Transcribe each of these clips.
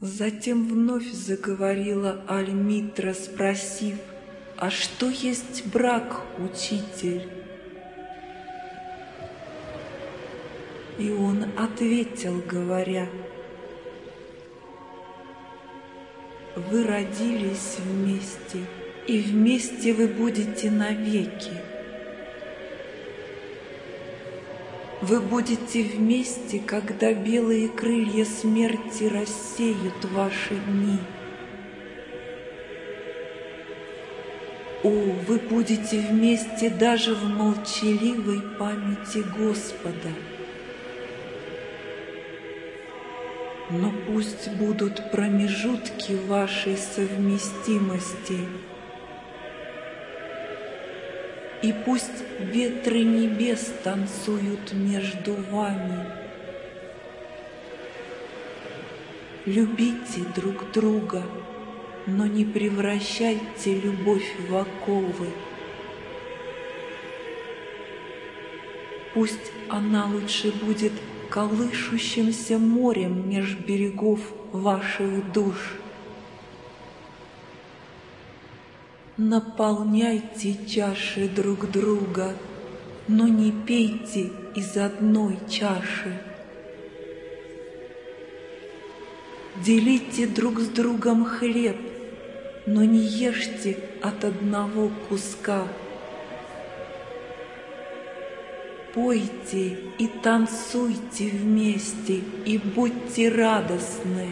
Затем вновь заговорила Альмитра, спросив, «А что есть брак, учитель?» И он ответил, говоря, «Вы родились вместе, и вместе вы будете навеки. Вы будете вместе, когда белые крылья смерти рассеют ваши дни. О, вы будете вместе даже в молчаливой памяти Господа. Но пусть будут промежутки вашей совместимости – и пусть ветры небес танцуют между вами. Любите друг друга, но не превращайте любовь в оковы. Пусть она лучше будет колышущимся морем меж берегов ваших душ. Наполняйте чаши друг друга, но не пейте из одной чаши. Делите друг с другом хлеб, но не ешьте от одного куска. Пойте и танцуйте вместе, и будьте радостны,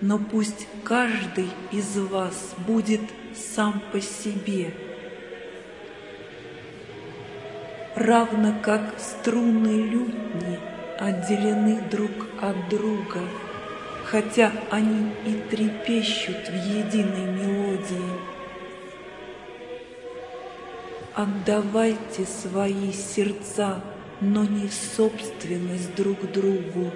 но пусть каждый из вас будет сам по себе. Равно как струны лютни отделены друг от друга, хотя они и трепещут в единой мелодии. Отдавайте свои сердца, но не в собственность друг другу,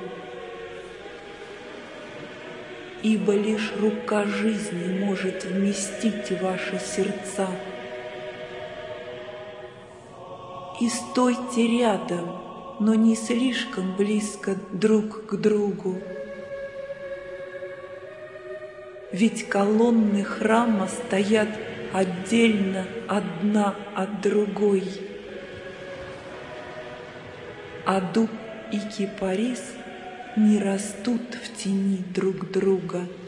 ибо лишь рука жизни может вместить ваши сердца. И стойте рядом, но не слишком близко друг к другу. Ведь колонны храма стоят отдельно одна от другой. А дуб и кипарис – не растут в тени друг друга –